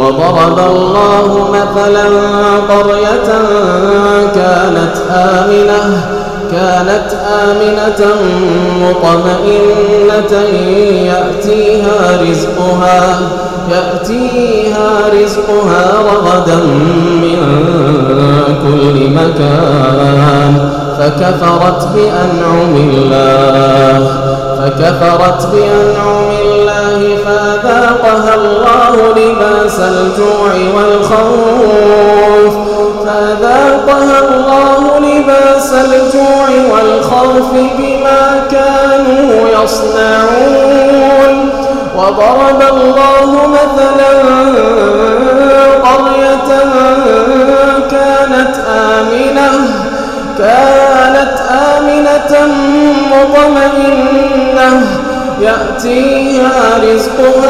وضرب الله مثلا قرية كانت آمنة كانت آمنة مطمئنة يأتيها رزقها يأتيها رزقها رغدا من كل مكان. فكفرت بأنعم الله فكفرت بأنعم لباس الجوع والخوف. فذاقها الله لباس الجوع والخوف بما كانوا يصنعون. وضرب الله مثلا قرية كانت آمنة كانت آمنة مطمئنة. يأتيها رزقها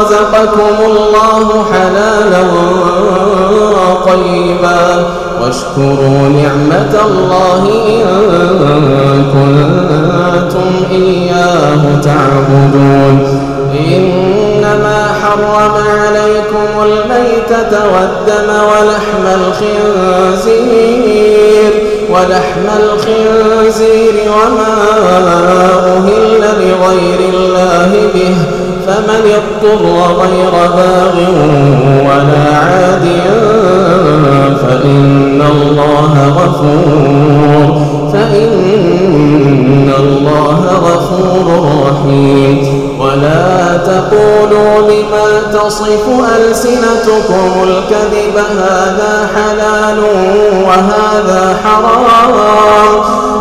رزقكم الله حلالا طيبا واشكروا نعمة الله إن كنتم إياه تعبدون. إنما حرم عليكم الميتة والدم ولحم الخنزير ولحم الخنزير وما اضطر غير باغ ولا عاد فإن الله غفور فإن الله غفور رحيم ولا تقولوا لما تصف ألسنتكم الكذب هذا حلال وهذا حرام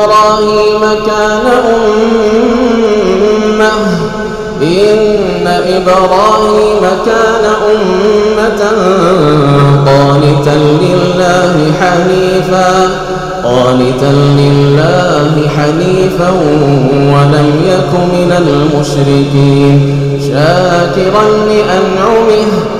إبراهيم كان أمة. إن إبراهيم كان أمة قانتا لله حنيفا. قانتا لله حنيفا ولم يك من المشركين. شاكرا لأنعمه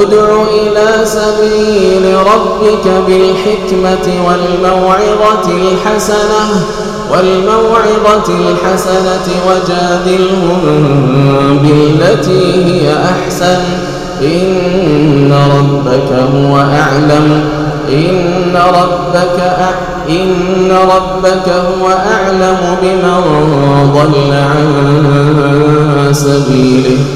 ادع إلى سبيل ربك بالحكمة والموعظة الحسنة والموعظة الحسنة وجادلهم بالتي هي أحسن. إن ربك هو أعلم. إن ربك إن ربك هو أعلم بمن ضل عن سبيله.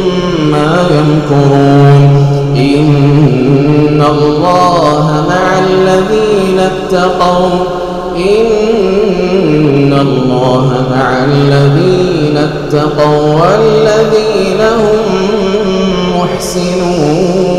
يمكرون. إن الله مع الذين اتقوا. إن الله مع الذين اتقوا والذين هم محسنون.